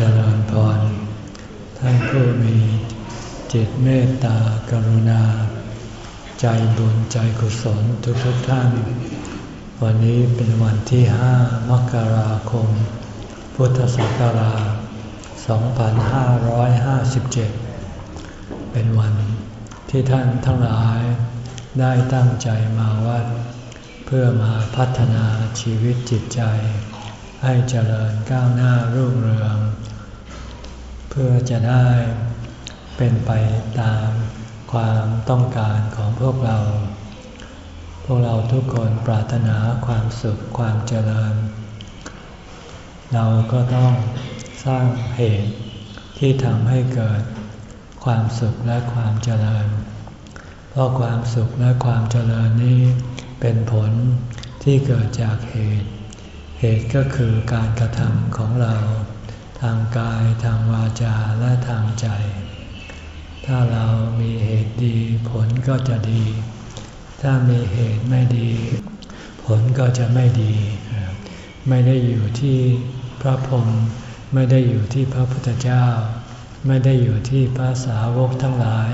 เจริญพร ท่านผู้มีจิตเมตตากรุณา ใจบุญใจกุศลทุกทุกท่าน วันนี้เป็นวันที่ห้ามกราคม พุทธศักราช 2557 เป็นวันที่ท่านทั้งหลายได้ตั้งใจมาวัด เพื่อมาพัฒนาชีวิตจิตใจ ให้เจริญก้าวหน้ารุ่งเรือง เพื่อจะได้เป็นไปตามความต้องการของพวกเรา พวกเราทุกคนปรารถนาความสุขความเจริญ เราก็ต้องสร้างเหตุที่ทำให้เกิดความสุขและความเจริญ เพราะความสุขและความเจริญนี้เป็นผลที่เกิดจากเหตุ เหตุก็คือการกระทำของเรา ทางกายทางวาจาและทางใจ ถ้าเรามีเหตุดีผลก็จะดี ถ้ามีเหตุไม่ดี ผลก็จะไม่ดี ไม่ได้อยู่ที่พระพรหมไม่ได้อยู่ที่พระพุทธเจ้า ไม่ได้อยู่ที่พระสาวกทั้งหลาย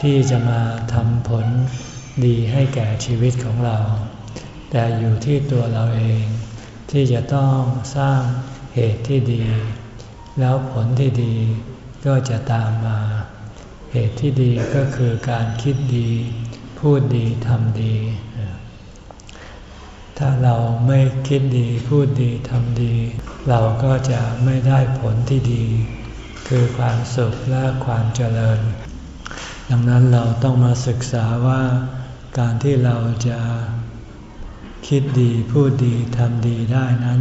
ที่จะมาทำผลดีให้แก่ชีวิตของเรา แต่อยู่ที่ตัวเราเอง ที่จะต้องสร้างเหตุที่ดี แล้วผลที่ดีก็จะตามมา เหตุที่ดีก็คือการคิดดี พูดดีทำดี ถ้าเราไม่คิดดี พูดดีทำดี เราก็จะไม่ได้ผลที่ดี คือความสุขและความเจริญ ดังนั้นเราต้องมาศึกษาว่าการที่เราจะ คิดดีพูดดีทำดีได้นั้น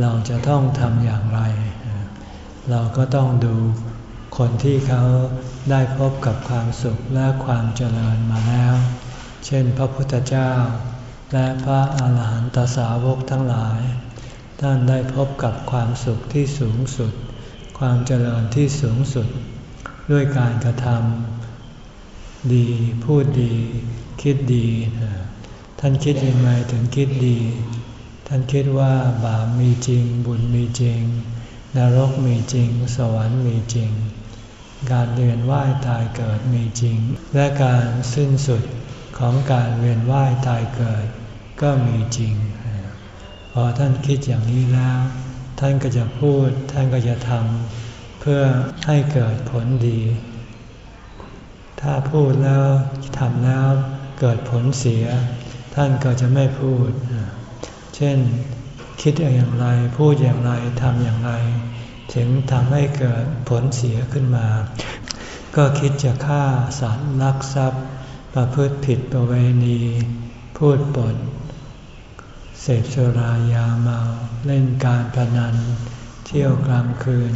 เราจะต้องทำอย่างไร เราก็ต้องดูคนที่เขาได้พบกับความสุขและความเจริญมาแล้ว เช่นพระพุทธเจ้า และพระอาหารหันตสาวกทั้งหลาย ท่านได้พบกับความสุขที่สูงสุด ความเจริญที่สูงสุด ด้วยการกระทำดีพูดดี คิดดี ท่านคิดยังไงถึงคิดดี ท่านคิดว่าบาปมีจริง บุญมีจริง นรกมีจริง สวรรค์มีจริง การเวียนว่ายตายเกิดมีจริง และการสิ้นสุดของการเวียนว่ายตายเกิด ก็มีจริง พอท่านคิดอย่างนี้แล้ว ท่านก็จะพูด ท่านก็จะทำเพื่อให้เกิดผลดี ถ้าพูดแล้วทำแล้วเกิดผลเสีย ท่านก็จะไม่พูด เช่นคิดอย่างไรพูดอย่างไรทำอย่างไร ถึงทำให้เกิดผลเสียขึ้นมา ก็คิดจะฆ่าสัตว์ลักทรัพย์ ประพฤติผิดประเวณี พูดปด เสพสุรายาเมา เล่นการพนัน เที่ยวกลางคืน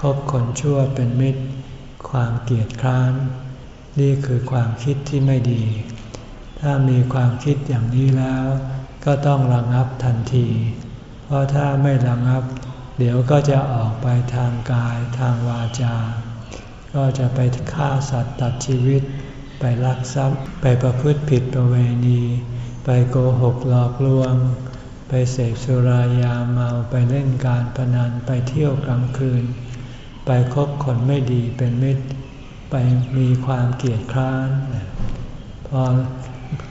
คบคนชั่วเป็นมิตร ความเกียดคร้าน นี่คือความคิดที่ไม่ดี ถ้ามีความคิดอย่างนี้แล้ว ก็ต้องระงับทันที เพราะถ้าไม่ระงับ เดี๋ยวก็จะออกไปทางกายทางวาจา ก็จะไปฆ่าสัตว์ตัดชีวิต ไปลักทรัพย์ ไปประพฤติผิดประเวณี ไปโกหกหลอกลวง ไปเสพสุรายาเมาไปเล่นการพนันไปเที่ยวกลางคืน ไปคบคนไม่ดีเป็นมิตร ไปมีความเกลียดคร้านพอ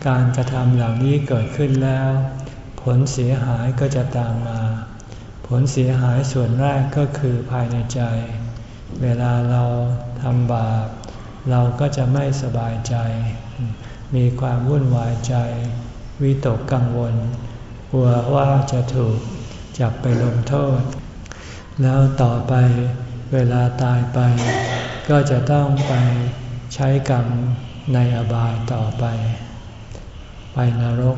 การกระทำเหล่านี้เกิดขึ้นแล้ว ผลเสียหายก็จะตามมา ผลเสียหายส่วนแรกก็คือภายในใจ เวลาเราทำบาป เราก็จะไม่สบายใจ มีความวุ่นวายใจ วิตกกังวล กลัวว่าจะถูกจับไปลงโทษ แล้วต่อไปเวลาตายไป ก็จะต้องไปใช้กรรมในอบายต่อไป ไปนรก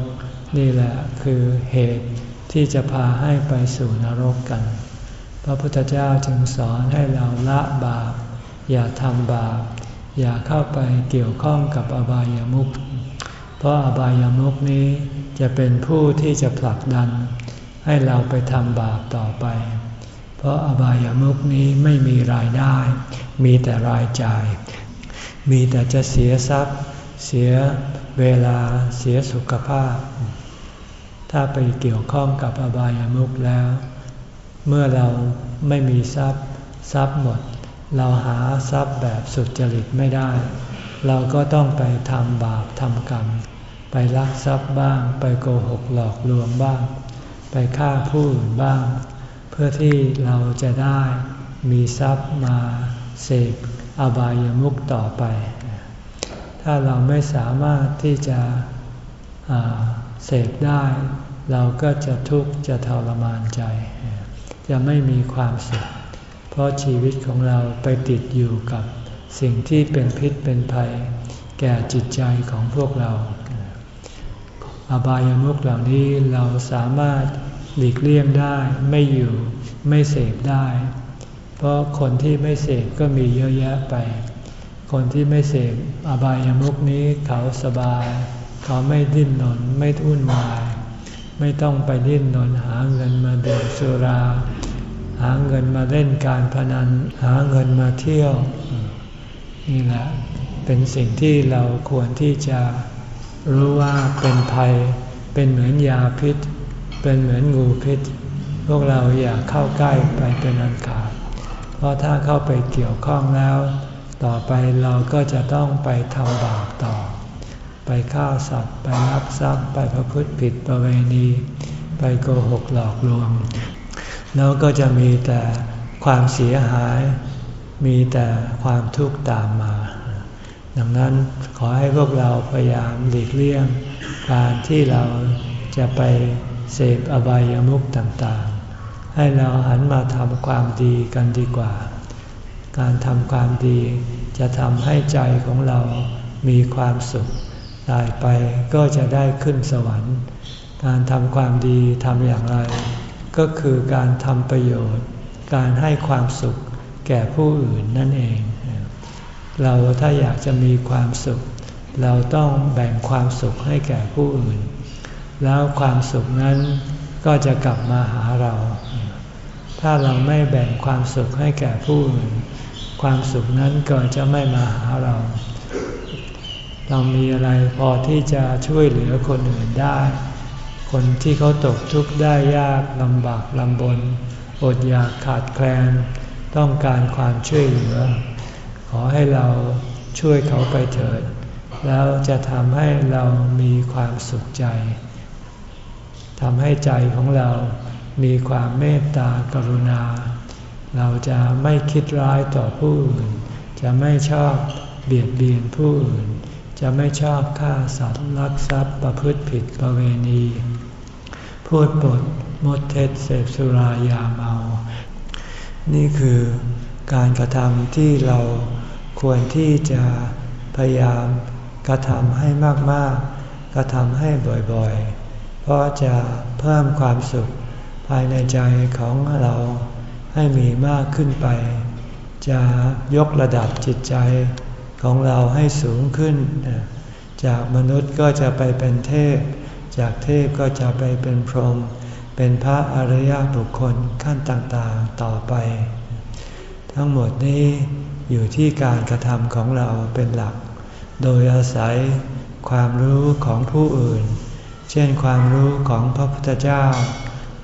นี่แหละคือเหตุที่จะพาให้ไปสู่นรกกัน พระพุทธเจ้าจึงสอนให้เราละบาป อย่าทำบาป อย่าเข้าไปเกี่ยวข้องกับอบายามุข เพราะอบายามุขนี้จะเป็นผู้ที่จะผลักดัน ให้เราไปทำบาปต่อไป เพราะอบายามุขนี้ไม่มีรายได้ มีแต่รายจ่าย มีแต่จะเสียทรัพย์ เสีย เวลาเสียสุขภาพ ถ้าไปเกี่ยวข้องกับอบายามุขแล้ว เมื่อเราไม่มีทรัพย์ทรัพย์หมด เราหาทรัพย์แบบสุจริตไม่ได้ เราก็ต้องไปทำบาปทำกรรม ไปลักทรัพย์บ้าง ไปโกหกหลอกลวงบ้าง ไปฆ่าผู้อื่นบ้าง เพื่อที่เราจะได้มีทรัพย์มาเสกอบายามุขต่อไป ถ้าเราไม่สามารถที่จะเสกได้ เราก็จะทุกข์จะทรมานใจ จะไม่มีความสุข เพราะชีวิตของเราไปติดอยู่กับสิ่งที่เป็นพิษเป็นภัย แก่จิตใจของพวกเรา อบายามุขเหล่านี้เราสามารถหลีกเลี่ยงได้ไม่อยู่ไม่เสพได้ เพราะคนที่ไม่เสพก็มีเยอะแยะไป คนที่ไม่เสพอบายามุขนี้เขาสบาย เขาไม่ดิ้นรนนไม่ทุ่นวาย ไม่ต้องไปดิ้นรนนหาเงินมาเดื่มสุรา หาเงินมาเล่นการพนัน หาเงินมาเที่ยว นี่แหละเป็นสิ่งที่เราควรที่จะรู้ว่าเป็นภัย เป็นเหมือนยาพิษ เป็นเหมือนงูพิษ พวกเราอย่าเข้าใกล้ไปเป็นอันขาด เพราะถ้าเข้าไปเกี่ยวข้องแล้ว ต่อไปเราก็จะต้องไปทำบาปต่อ ไปฆ่าสัตว์ ไปรักทรัพย์ ไปประพฤติผิดประเวณี ไปโกหกหลอกลวง แล้วก็จะมีแต่ความเสียหาย มีแต่ความทุกข์ตามมา ดังนั้นขอให้พวกเราพยายามหลีกเลี่ยง การที่เราจะไปเสพอบายามุขต่างๆ ให้เราหันมาทำความดีกันดีกว่า การทำความดี จะทำให้ใจของเรามีความสุข ตายไปก็จะได้ขึ้นสวรรค์ การทำความดีทำอย่างไร ก็คือการทำประโยชน์ การให้ความสุขแก่ผู้อื่นนั่นเอง เราถ้าอยากจะมีความสุข เราต้องแบ่งความสุขให้แก่ผู้อื่น แล้วความสุขนั้นก็จะกลับมาหาเรา ถ้าเราไม่แบ่งความสุขให้แก่ผู้อื่น ความสุขนั้นก็จะไม่มาหาเรา เรามีอะไรพอที่จะช่วยเหลือคนอื่นได้ คนที่เขาตกทุกข์ได้ยากลำบากลำบน อดอยากขาดแคลน ต้องการความช่วยเหลือ ขอให้เราช่วยเขาไปเถิด แล้วจะทำให้เรามีความสุขใจทำให้ใจของเรามีความเมตตากรุณา เราจะไม่คิดร้ายต่อผู้อื่น จะไม่ชอบเบียดเบียนผู้อื่น จะไม่ชอบฆ่าสัตว์ลักทรัพย์ประพฤติผิดประเวณี พูดปดมดเท็จเสพสุรายาเมา นี่คือการกระทำที่เราควรที่จะพยายามกระทำให้มากๆ กระทำให้บ่อยๆ เพราะจะเพิ่มความสุขภายในใจของเรา ให้มีมากขึ้นไป จะยกระดับจิตใจของเราให้สูงขึ้น จากมนุษย์ก็จะไปเป็นเทพ จากเทพก็จะไปเป็นพรหมเป็นพระอริยบุคคลขั้นต่างๆต่อไป ทั้งหมดนี้อยู่ที่การกระทำของเราเป็นหลัก โดยอาศัยความรู้ของผู้อื่น เช่นความรู้ของพระพุทธเจ้า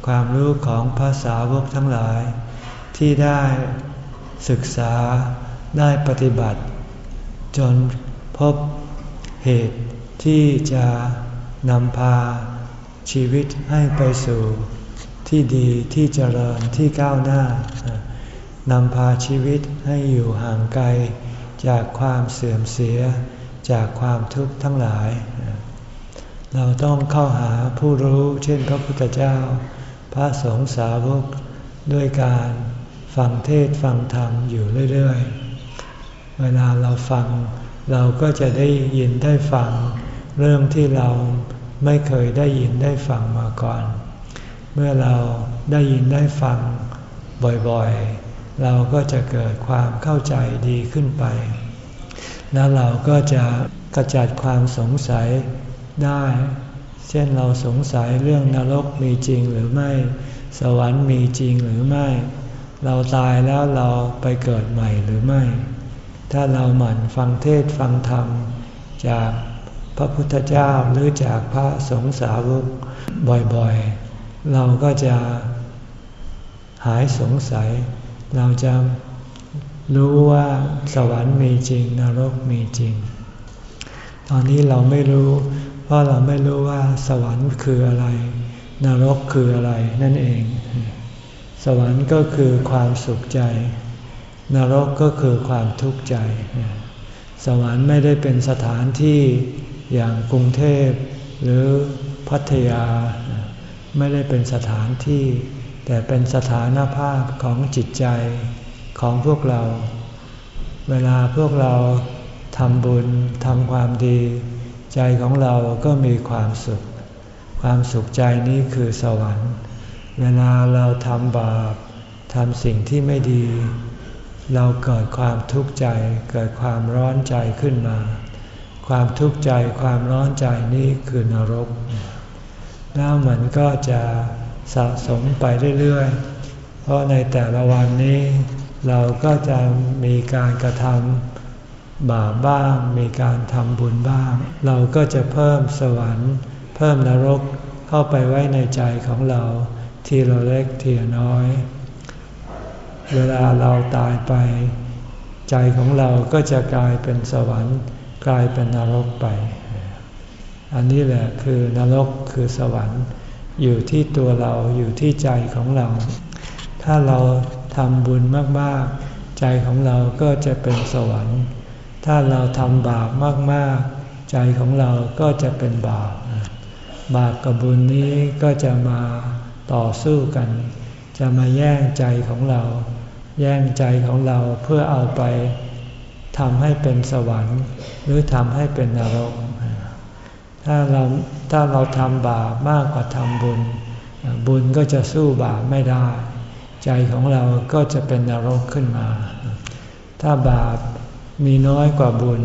ความรู้ของภาษาวกทั้งหลาย ที่ได้ศึกษาได้ปฏิบัติ จนพบเหตุที่จะนำพาชีวิตให้ไปสู่ที่ดีที่เจริญที่ก้าวหน้านำพาชีวิตให้อยู่ห่างไกล จากความเสื่อมเสีย จากความทุกข์ทั้งหลาย เราต้องเข้าหาผู้รู้เช่นพระพุทธเจ้า พระสงฆ์สาวกด้วยการ ฟังเทศฟังธรรมอยู่เรื่อยๆ เวลาเราฟัง เราก็จะได้ยินได้ฟัง เรื่องที่เราไม่เคยได้ยินได้ฟังมาก่อน เมื่อเราได้ยินได้ฟังบ่อยๆ เราก็จะเกิดความเข้าใจดีขึ้นไป แล้วเราก็จะกระจัดความสงสัยได้ เช่นเราสงสัยเรื่องนรกมีจริงหรือไม่ สวรรค์มีจริงหรือไม่ เราตายแล้วเราไปเกิดใหม่หรือไม่ ถ้าเราหมั่นฟังเทศฟังธรรม จากพระพุทธเจ้าหรือจากพระสงฆ์สาวกบ่อยๆ เราก็จะหายสงสัย เราจะรู้ว่าสวรรค์มีจริงนรกมีจริง ตอนนี้เราไม่รู้ เพราะเราไม่รู้ว่าสวรรค์คืออะไร นรกคืออะไรนั่นเอง สวรรค์ก็คือความสุขใจ นรกก็คือความทุกข์ใจ สวรรค์ไม่ได้เป็นสถานที่อย่างกรุงเทพหรือพัทยา ไม่ได้เป็นสถานที่ แต่เป็นสถานภาพของจิตใจของพวกเรา เวลาพวกเราทำบุญทำความดี ใจของเราก็มีความสุข ความสุขใจนี้คือสวรรค์ เวลาเราทำบาปทำสิ่งที่ไม่ดี เราเกิดความทุกข์ใจ เกิดความร้อนใจขึ้นมา ความทุกข์ใจความร้อนใจนี้คือนรก แล้วมันก็จะสะสมไปเรื่อยๆ เพราะในแต่ละวันนี้ เราก็จะมีการกระทำบาปบ้าง มีการทำบุญบ้าง เราก็จะเพิ่มสวรรค์ เพิ่มนรกเข้าไปไว้ในใจของเรา ทีละเล็กทีละน้อย เวลาเราตายไป ใจของเราก็จะกลายเป็นสวรรค์ กลายเป็นนรกไป อันนี้แหละคือนรกคือสวรรค์ อยู่ที่ตัวเราอยู่ที่ใจของเรา ถ้าเราทำบุญมากๆ ใจของเราก็จะเป็นสวรรค์ ถ้าเราทำบาปมากๆ ใจของเราก็จะเป็นบาปบาปกับบุญนี้ก็จะมา ต่อสู้กัน จะมาแย่งใจของเรา แย่งใจของเราเพื่อเอาไปทำให้เป็นสวรรค์ หรือทำให้เป็นนรก ถ้าเราถ้าเราทำบาปมากกว่าทำบุญ บุญก็จะสู้บาปไม่ได้ ใจของเราก็จะเป็นนรกขึ้นมา ถ้าบาปมีน้อยกว่าบุญ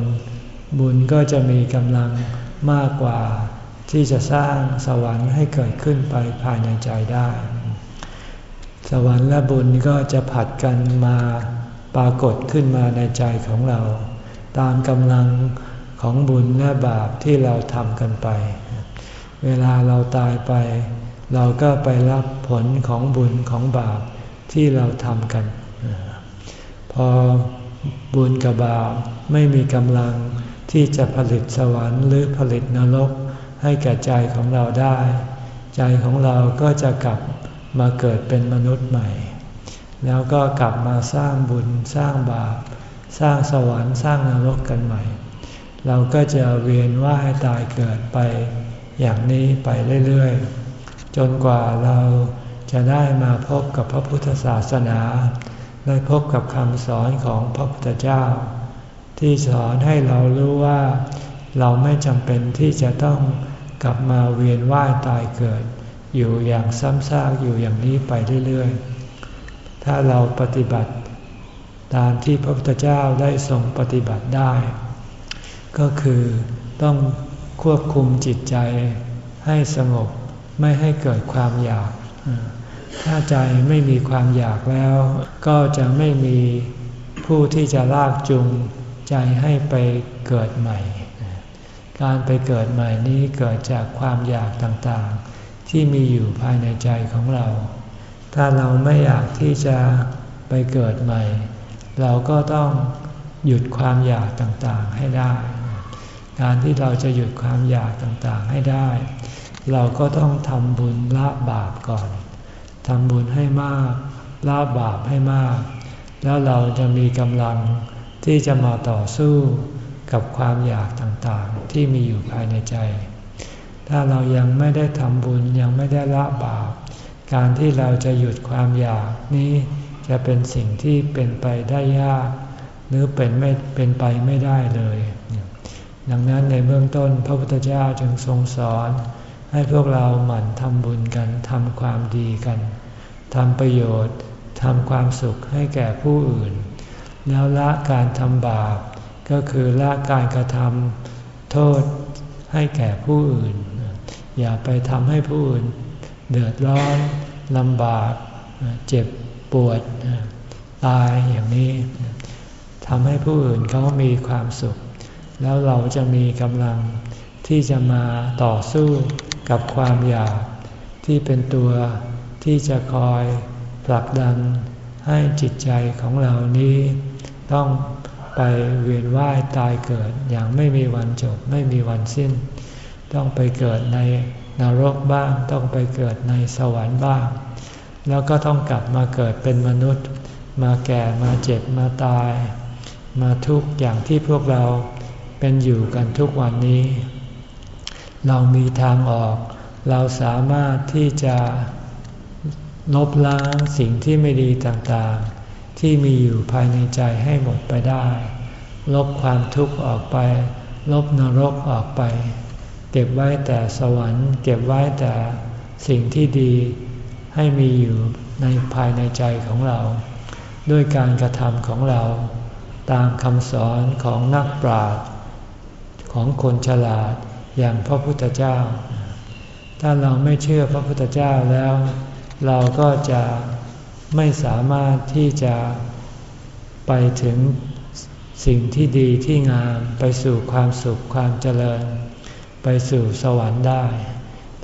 บุญก็จะมีกำลังมากกว่า ที่จะสร้างสวรรค์ให้เกิดขึ้นไปภายในใจได้ สวรรค์และบุญก็จะผัดกันมาปรากฏขึ้นมาในใจของเรา ตามกำลังของบุญและบาปที่เราทำกันไป เวลาเราตายไป เราก็ไปรับผลของบุญของบาปที่เราทำกัน พอบุญกับบาปไม่มีกำลังที่จะผลิตสวรรค์หรือผลิตนรก ให้แก่ใจของเราได้ ใจของเราก็จะกลับมาเกิดเป็นมนุษย์ใหม่ แล้วก็กลับมาสร้างบุญสร้างบาป สร้างสวรรค์สร้างนรกกันใหม่ เราก็จะเวียนว่ายตายเกิดไปอย่างนี้ไปเรื่อยๆ จนกว่าเราจะได้มาพบกับพระพุทธศาสนาได้พบกับคำสอนของพระพุทธเจ้า ที่สอนให้เรารู้ว่าเราไม่จำเป็นที่จะต้อง กลับมาเวียนว่ายตายเกิด อยู่อย่างซ้ำซากอยู่อย่างนี้ไปเรื่อยๆ ถ้าเราปฏิบัติ ตามที่พระพุทธเจ้าได้ทรงปฏิบัติได้ ก็คือต้องควบคุมจิตใจให้สงบไม่ให้เกิดความอยาก ถ้าใจไม่มีความอยากแล้ว ก็จะไม่มีผู้ที่จะลากจูงใจให้ไปเกิดใหม่ การไปเกิดใหม่นี้เกิดจากความอยากต่างๆ ที่มีอยู่ภายในใจของเรา ถ้าเราไม่อยากที่จะไปเกิดใหม่ เราก็ต้องหยุดความอยากต่างๆให้ได้ การที่เราจะหยุดความอยากต่างๆให้ได้ เราก็ต้องทำบุญละบาปก่อน ทำบุญให้มากละบาปให้มาก แล้วเราจะมีกำลังที่จะมาต่อสู้ กับความอยากต่างๆ ที่มีอยู่ภายในใจ ถ้าเรายังไม่ได้ทำบุญยังไม่ได้ละบาป การที่เราจะหยุดความอยากนี้จะเป็นสิ่งที่เป็นไปได้ยาก หรือเป็นไม่เป็นไปไม่ได้เลย ดังนั้นในเบื้องต้นพระพุทธเจ้าจึงทรงสอน ให้พวกเราหมั่นทำบุญกันทำความดีกันทำประโยชน์ทำความสุขให้แก่ผู้อื่น แล้วละการทำบาป ก็คือละการกระทำโทษให้แก่ผู้อื่น อย่าไปทำให้ผู้อื่น เดือดร้อนลำบาก เจ็บปวด ตายอย่างนี้ทำให้ผู้อื่นเขามีความสุข แล้วเราจะมีกำลังที่จะมาต่อสู้กับความอยาก ที่เป็นตัวที่จะคอยผลักดันให้จิตใจของเรานี้ ต้อง ไปเวียนว่ายตายเกิดอย่างไม่มีวันจบไม่มีวันสิ้น ต้องไปเกิดในนรกบ้าง ต้องไปเกิดในสวรรค์บ้าง แล้วก็ต้องกลับมาเกิดเป็นมนุษย์ มาแก่มาเจ็บมาตาย มาทุกอย่างที่พวกเราเป็นอยู่กันทุกวันนี้ เรามีทางออก เราสามารถที่จะลบล้างสิ่งที่ไม่ดีต่างๆ ที่มีอยู่ภายในใจให้หมดไปได้ ลบความทุกข์ออกไป ลบนรกออกไป เก็บไว้แต่สวรรค์ เก็บไว้แต่สิ่งที่ดีให้มีอยู่ในภายในใจของเรา ด้วยการกระทำของเรา ตามคำสอนของนักปราชญ์ของคนฉลาดอย่างพระพุทธเจ้า ถ้าเราไม่เชื่อพระพุทธเจ้าแล้ว เราก็จะ ไม่สามารถที่จะไปถึงสิ่งที่ดีที่งามไปสู่ความสุขความเจริญ ไปสู่สวรรค์ได้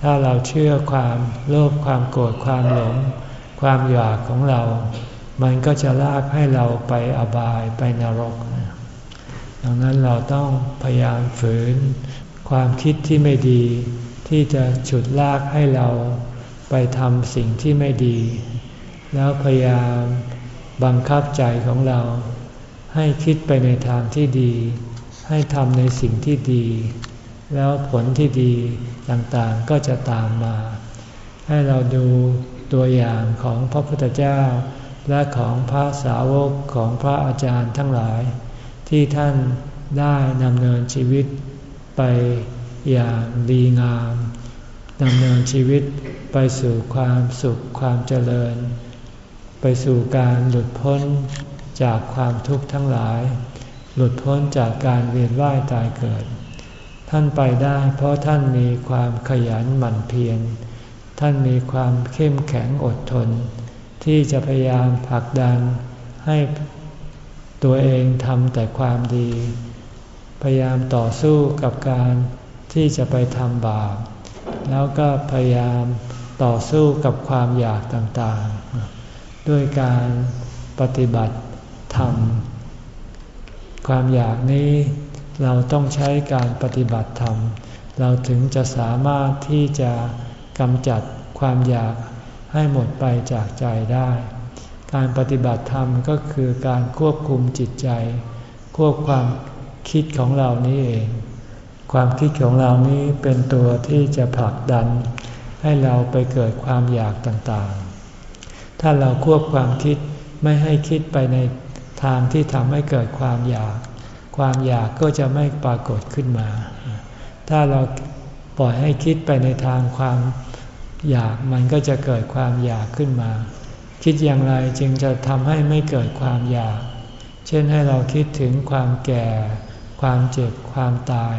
ถ้าเราเชื่อความโลภความโกรธความหลง ความอยากของเรา มันก็จะลากให้เราไปอบายไปนรก ดังนั้นเราต้องพยายามฝืน ความคิดที่ไม่ดี ที่จะฉุดลากให้เราไปทำสิ่งที่ไม่ดี แล้วพยายามบังคับใจของเรา ให้คิดไปในทางที่ดี ให้ทำในสิ่งที่ดี แล้วผลที่ดีต่างๆก็จะตามมา ให้เราดูตัวอย่างของพระพุทธเจ้า และของพระสาวกของพระอาจารย์ทั้งหลาย ที่ท่านได้ดำเนินชีวิตไปอย่างดีงามดำเนินชีวิตไปสู่ความสุขความเจริญ ไปสู่การหลุดพ้นจากความทุกข์ทั้งหลาย หลุดพ้นจากการเวียนว่ายตายเกิด ท่านไปได้เพราะท่านมีความขยันหมั่นเพียร ท่านมีความเข้มแข็งอดทน ที่จะพยายามผลักดันให้ตัวเองทำแต่ความดี พยายามต่อสู้กับการที่จะไปทำบาป แล้วก็พยายามต่อสู้กับความอยากต่างๆ ด้วยการปฏิบัติธรรม ความอยากนี้เราต้องใช้การปฏิบัติธรรม เราถึงจะสามารถที่จะกำจัดความอยากให้หมดไปจากใจได้ การปฏิบัติธรรมก็คือการควบคุมจิตใจ ควบความคิดของเรานี้เอง ความคิดของเรานี้เป็นตัวที่จะผลักดัน ให้เราไปเกิดความอยากต่างๆ ถ้าเราควบความคิดไม่ให้คิดไปในทางที่ทำให้เกิดความอยาก ความอยากก็จะไม่ปรากฏขึ้นมา ถ้าเราปล่อยให้คิดไปในทางความอยากมันก็จะเกิดความอยากขึ้นมา คิดอย่างไรจึงจะทำให้ไม่เกิดความอยาก เช่นให้เราคิดถึงความแก่ ความเจ็บ ความตาย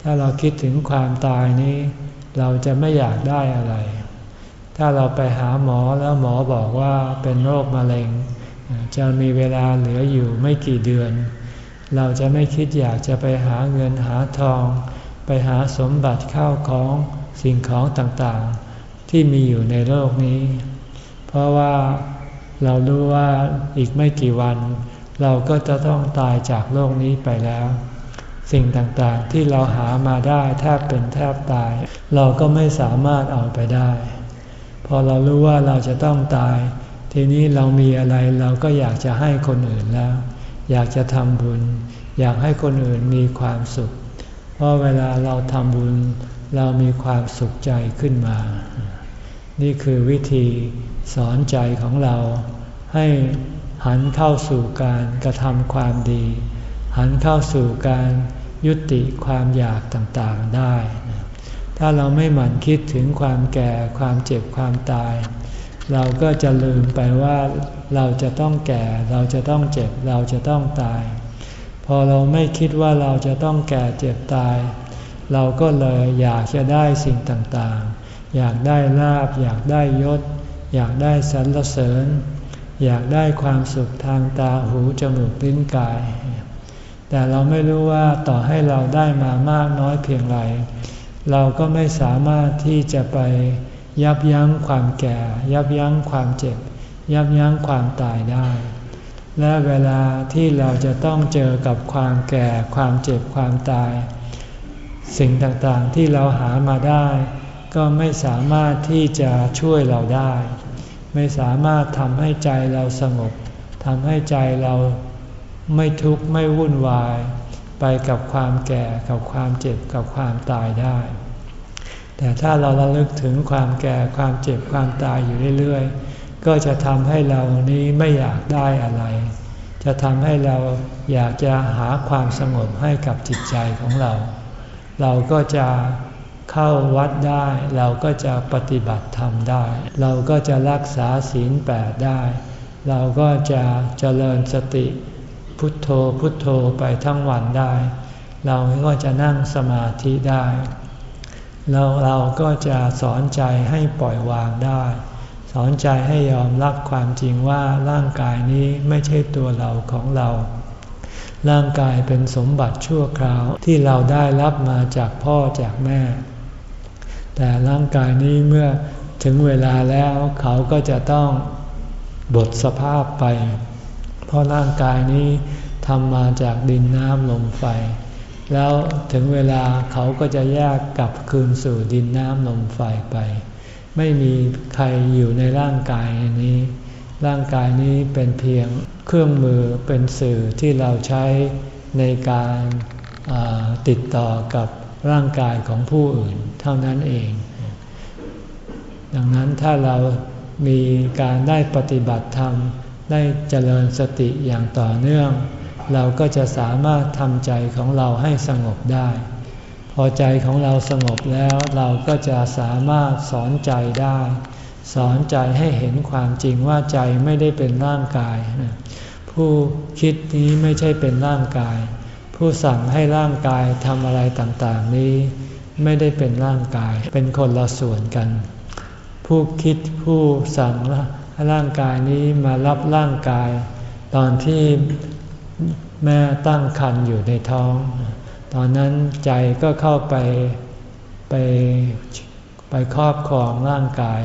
ถ้าเราคิดถึงความตายนี้ เราจะไม่อยากได้อะไร ถ้าเราไปหาหมอแล้วหมอบอกว่าเป็นโรคมะเร็ง จะมีเวลาเหลืออยู่ไม่กี่เดือน เราจะไม่คิดอยากจะไปหาเงินหาทอง ไปหาสมบัติข้าวของสิ่งของต่างๆ ที่มีอยู่ในโลกนี้ เพราะว่าเรารู้ว่าอีกไม่กี่วัน เราก็จะต้องตายจากโลกนี้ไปแล้ว สิ่งต่างๆที่เราหามาได้แทบเป็นแทบตาย เราก็ไม่สามารถเอาไปได้ อเรารู้ว่าเราจะต้องตาย ทีนี้เรามีอะไรเราก็อยากจะให้คนอื่นแล้ว อยากจะทำบุญ อยากให้คนอื่นมีความสุข เพราะเวลาเราทำบุญ เรามีความสุขใจขึ้นมา นี่คือวิธีสอนใจของเรา ให้หันเข้าสู่การกระทำความดี หันเข้าสู่การยุติความอยากต่างๆได้ ถ้าเราไม่หมั่นคิดถึงความแก่ความเจ็บความตาย เราก็จะลืมไปว่าเราจะต้องแก่ เราจะต้องเจ็บ เราจะต้องตาย พอเราไม่คิดว่าเราจะต้องแก่เจ็บตาย เราก็เลยอยากจะได้สิ่งต่างๆ อยากได้ลาบ อยากได้ยศ อยากได้สรรเสริญ อยากได้ความสุขทางตาหูจมูกลิ้นกาย แต่เราไม่รู้ว่าต่อให้เราได้มามากน้อยเพียงไร เราก็ไม่สามารถที่จะไปยับยั้งความแก่ ยับยั้งความเจ็บ ยับยั้งความตายได้ และเวลาที่เราจะต้องเจอกับความแก่ ความเจ็บ ความตาย สิ่งต่างๆที่เราหามาได้ ก็ไม่สามารถที่จะช่วยเราได้ ไม่สามารถทำให้ใจเราสงบทำให้ใจเราไม่ทุกข์ไม่วุ่นวาย ไปกับความแก่กับความเจ็บกับความตายได้ แต่ถ้าเราระลึกถึงความแก่ความเจ็บความตายอยู่เรื่อยๆ ก็จะทำให้เรานี้ไม่อยากได้อะไร จะทำให้เราอยากจะหาความสงบให้กับจิตใจของเรา เราก็จะเข้าวัดได้ เราก็จะปฏิบัติธรรมได้ เราก็จะรักษาศีลแปดได้ เราก็จะเจริญสติ พุทโธพุทโธไปทั้งวันได้ เราก็จะนั่งสมาธิได้เราเราก็จะสอนใจให้ปล่อยวางได้ สอนใจให้ยอมรับความจริงว่าร่างกายนี้ไม่ใช่ตัวเราของเรา ร่างกายเป็นสมบัติชั่วคราวที่เราได้รับมาจากพ่อจากแม่ แต่ร่างกายนี้เมื่อถึงเวลาแล้วเขาก็จะต้องบทสภาพไป เพราะร่างกายนี้ทำมาจากดินน้ำลมไฟ แล้วถึงเวลาเขาก็จะแยกกลับคืนสู่ดินน้ำลมไฟไป ไม่มีใครอยู่ในร่างกายนี้ ร่างกายนี้เป็นเพียงเครื่องมือเป็นสื่อที่เราใช้ในการติดต่อกับร่างกายของผู้อื่นเท่านั้นเอง ดังนั้นถ้าเรามีการได้ปฏิบัติธรรม ได้เจริญสติอย่างต่อเนื่อง เราก็จะสามารถทำใจของเราให้สงบได้ พอใจของเราสงบแล้วเราก็จะสามารถสอนใจได้ สอนใจให้เห็นความจริงว่าใจไม่ได้เป็นร่างกาย ผู้คิดนี้ไม่ใช่เป็นร่างกาย ผู้สั่งให้ร่างกายทำอะไรต่างๆนี้ ไม่ได้เป็นร่างกายเป็นคนละส่วนกัน ผู้คิดผู้สั่ง ร่างกายนี้มารับร่างกาย ตอนที่แม่ตั้งครรภ์อยู่ในท้อง ตอนนั้นใจก็เข้าไปไปไปครอบครองร่างกาย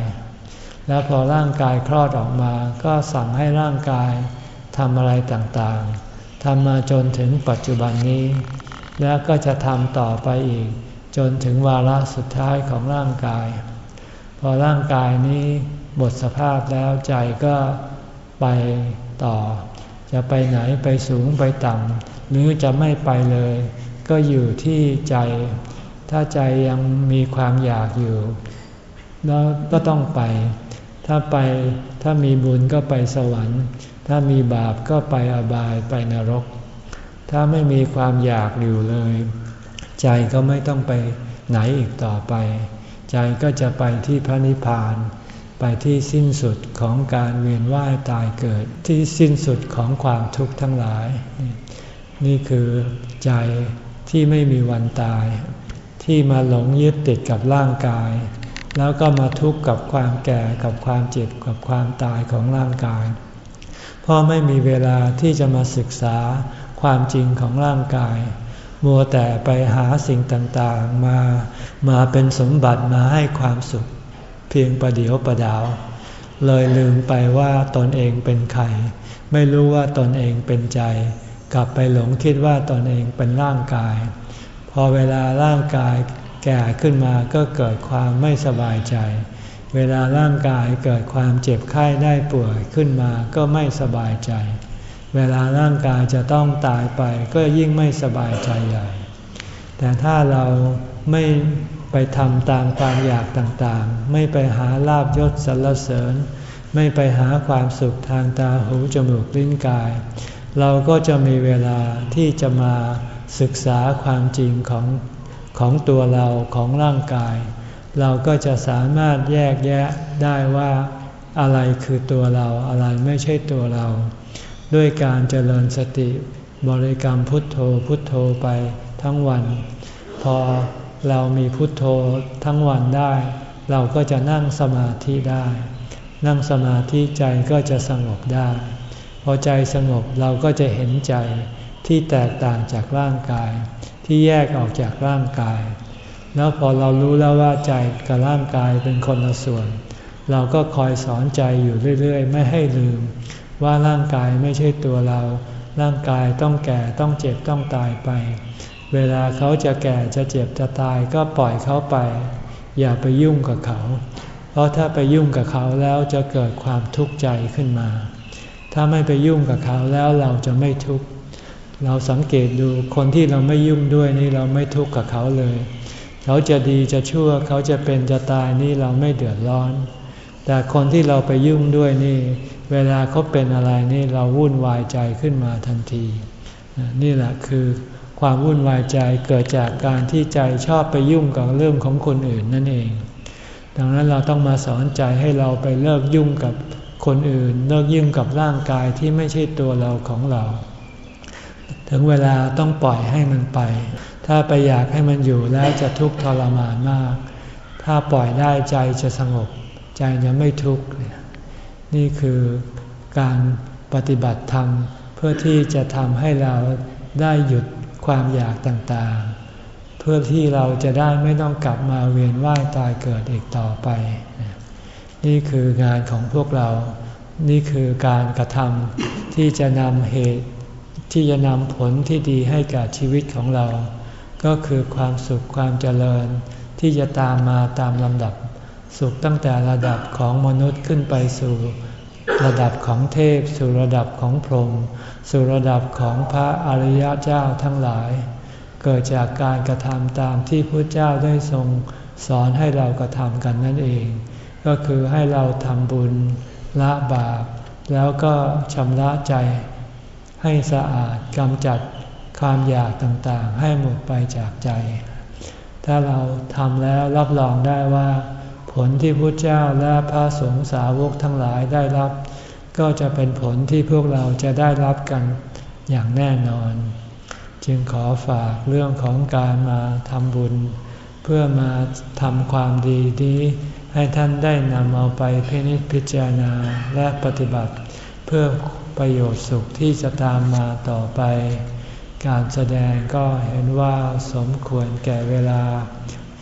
แล้วพอร่างกายคลอดออกมาก็สั่งให้ร่างกายทำอะไรต่างๆทำมาจนถึงปัจจุบันนี้ แล้วก็จะทำต่อไปอีก จนถึงวาระสุดท้ายของร่างกาย พอร่างกายนี้ หมดสภาพแล้วใจก็ไปต่อ จะไปไหนไปสูงไปต่ำหรือจะไม่ไปเลย ก็อยู่ที่ใจ ถ้าใจยังมีความอยากอยู่ แล้วก็ต้องไป ถ้าไปถ้ามีบุญก็ไปสวรรค์ ถ้ามีบาปก็ไปอบายไปนรก ถ้าไม่มีความอยากอยู่เลย ใจก็ไม่ต้องไปไหนอีกต่อไป ใจก็จะไปที่พระนิพพาน ไปที่สิ้นสุดของการเวียนว่ายตายเกิด ที่สิ้นสุดของความทุกข์ทั้งหลาย นี่คือใจที่ไม่มีวันตาย ที่มาหลงยึดติดกับร่างกาย แล้วก็มาทุกข์กับความแก่กับความเจ็บกับความตายของร่างกาย เพราะไม่มีเวลาที่จะมาศึกษาความจริงของร่างกาย มัวแต่ไปหาสิ่งต่างๆมามาเป็นสมบัติมาให้ความสุข พียงประเดียวประดาว เลยลืมไปว่าตนเองเป็นใคร ไม่รู้ว่าตนเองเป็นใจ กลับไปหลงคิดว่าตนเองเป็นร่างกาย พอเวลาร่างกายแก่ขึ้นมาก็เกิดความไม่สบายใจ เวลาร่างกายเกิดความเจ็บไข้ได้ป่วยขึ้นมาก็ไม่สบายใจ เวลาร่างกายจะต้องตายไปก็ยิ่งไม่สบายใจใหญ่ แต่ถ้าเราไม่ ไปทำตามความอยากต่างๆ ไม่ไปหาลาบยศสรรเสริญ ไม่ไปหาความสุขทางตาหูจมูกลิ้นกาย เราก็จะมีเวลาที่จะมาศึกษาความจริงของของตัวเราของร่างกาย เราก็จะสามารถแยกแยะได้ว่าอะไรคือตัวเราอะไรไม่ใช่ตัวเรา ด้วยการเจริญสติบริกรรมพุทโธพุทโธไปทั้งวัน พอ เรามีพุทโธทั้งวันได้ เราก็จะนั่งสมาธิได้ นั่งสมาธิใจก็จะสงบได้ พอใจสงบเราก็จะเห็นใจที่แตกต่างจากร่างกาย ที่แยกออกจากร่างกาย แล้วพอเรารู้แล้วว่าใจกับร่างกายเป็นคนละส่วน เราก็คอยสอนใจอยู่เรื่อย ๆ ไม่ให้ลืม ว่าร่างกายไม่ใช่ตัวเรา ร่างกายต้องแก่ต้องเจ็บต้องตายไป เวลาเขาจะแก่จะเจ็บจะตายก็ปล่อยเขาไป อย่าไปยุ่งกับเขา เพราะถ้าไปยุ่งกับเขาแล้วจะเกิดความทุกข์ใจขึ้นมา ถ้าไม่ไปยุ่งกับเขาแล้วเราจะไม่ทุกข์เราสังเกตดูคนที่เราไม่ยุ่งด้วยนี่เราไม่ทุกข์กับเขาเลย เขาจะดีจะชั่วเขาจะเป็นจะตายนี่เราไม่เดือดร้อน แต่คนที่เราไปยุ่งด้วยนี่ เวลาเขาเป็นอะไรนี่เราวุ่นวายใจขึ้นมาทันที นี่แหละคือ ความวุ่นวายใจเกิดจากการที่ใจชอบไปยุ่งกับเรื่องของคนอื่นนั่นเอง ดังนั้นเราต้องมาสอนใจให้เราไปเลิกยุ่งกับคนอื่น เลิกยุ่งกับร่างกายที่ไม่ใช่ตัวเราของเรา ถึงเวลาต้องปล่อยให้มันไป ถ้าไปอยากให้มันอยู่แล้วจะทุกข์ทรมานมาก ถ้าปล่อยได้ใจจะสงบ ใจจะไม่ทุกข์นี่คือการปฏิบัติธรรมเพื่อที่จะทำให้เราได้หยุด ความอยากต่างๆ เพื่อที่เราจะได้ไม่ต้องกลับมาเวียนว่ายตายเกิดอีกต่อไป นี่คืองานของพวกเรา นี่คือการกระทำที่จะนำเหตุที่จะนำผลที่ดีให้กับชีวิตของเรา ก็คือความสุขความเจริญ ที่จะตามมาตามลำดับ สุขตั้งแต่ระดับของมนุษย์ขึ้นไปสู่ ระดับของเทพสู่ระดับของพรหมสู่ระดับของพระอริยเจ้าทั้งหลาย เกิดจากการกระทำตามที่พระเจ้าได้ทรงสอนให้เรากระทำกันนั่นเอง ก็คือให้เราทำบุญละบาป แล้วก็ชำระใจ ให้สะอาดกำจัดความอยากต่างๆ ให้หมดไปจากใจ ถ้าเราทำแล้วรับรองได้ว่า ผลที่พระเจ้าและพระสงฆ์สาวกทั้งหลายได้รับ ก็จะเป็นผลที่พวกเราจะได้รับกันอย่างแน่นอน จึงขอฝากเรื่องของการมาทำบุญ เพื่อมาทำความดีนี้ให้ท่านได้นำเอาไปพินิจพิจารณาและปฏิบัติ เพื่อประโยชน์สุขที่จะตามมาต่อไป การแสดงก็เห็นว่าสมควรแก่เวลา